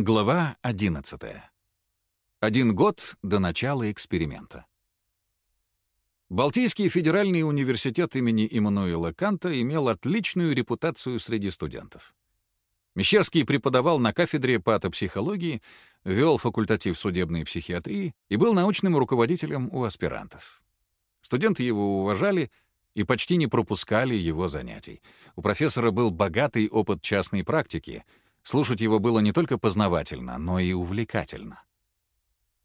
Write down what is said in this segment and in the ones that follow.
Глава 11. Один год до начала эксперимента. Балтийский федеральный университет имени Иммануила Канта имел отличную репутацию среди студентов. Мещерский преподавал на кафедре патопсихологии, вел факультатив судебной психиатрии и был научным руководителем у аспирантов. Студенты его уважали и почти не пропускали его занятий. У профессора был богатый опыт частной практики — Слушать его было не только познавательно, но и увлекательно.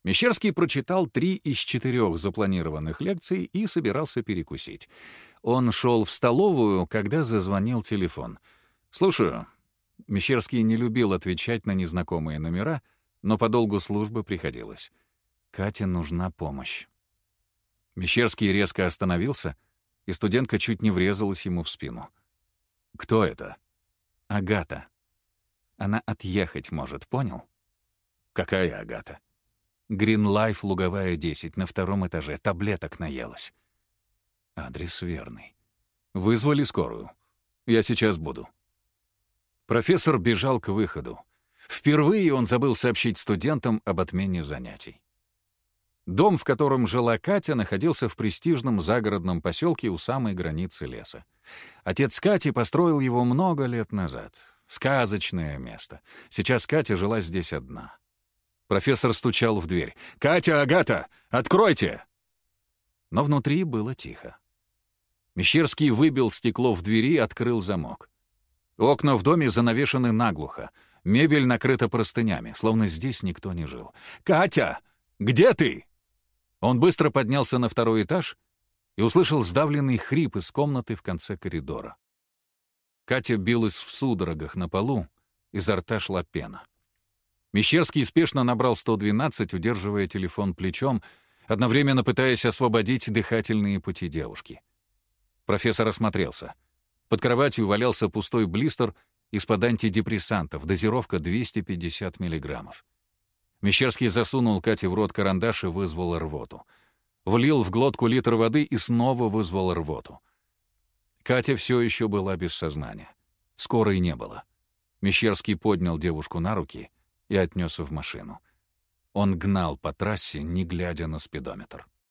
Мещерский прочитал три из четырех запланированных лекций и собирался перекусить. Он шел в столовую, когда зазвонил телефон. «Слушаю». Мещерский не любил отвечать на незнакомые номера, но по долгу службы приходилось. «Кате нужна помощь». Мещерский резко остановился, и студентка чуть не врезалась ему в спину. «Кто это?» «Агата», она отъехать может, понял? Какая Агата? Гринлайф, Луговая, 10, на втором этаже. Таблеток наелась. Адрес верный. Вызвали скорую. Я сейчас буду. Профессор бежал к выходу. Впервые он забыл сообщить студентам об отмене занятий. Дом, в котором жила Катя, находился в престижном загородном поселке у самой границы леса. Отец Кати построил его много лет назад. Сказочное место. Сейчас Катя жила здесь одна. Профессор стучал в дверь. «Катя, Агата, откройте!» Но внутри было тихо. Мещерский выбил стекло в двери и открыл замок. Окна в доме занавешены наглухо. Мебель накрыта простынями, словно здесь никто не жил. «Катя! Где ты?» Он быстро поднялся на второй этаж и услышал сдавленный хрип из комнаты в конце коридора. Катя билась в судорогах на полу, изо рта шла пена. Мещерский спешно набрал 112, удерживая телефон плечом, одновременно пытаясь освободить дыхательные пути девушки. Профессор осмотрелся. Под кроватью валялся пустой блистер из-под антидепрессантов, дозировка 250 миллиграммов. Мещерский засунул Кате в рот карандаш и вызвал рвоту. Влил в глотку литр воды и снова вызвал рвоту. Катя все еще была без сознания. Скорой не было. Мещерский поднял девушку на руки и отнес в машину. Он гнал по трассе, не глядя на спидометр.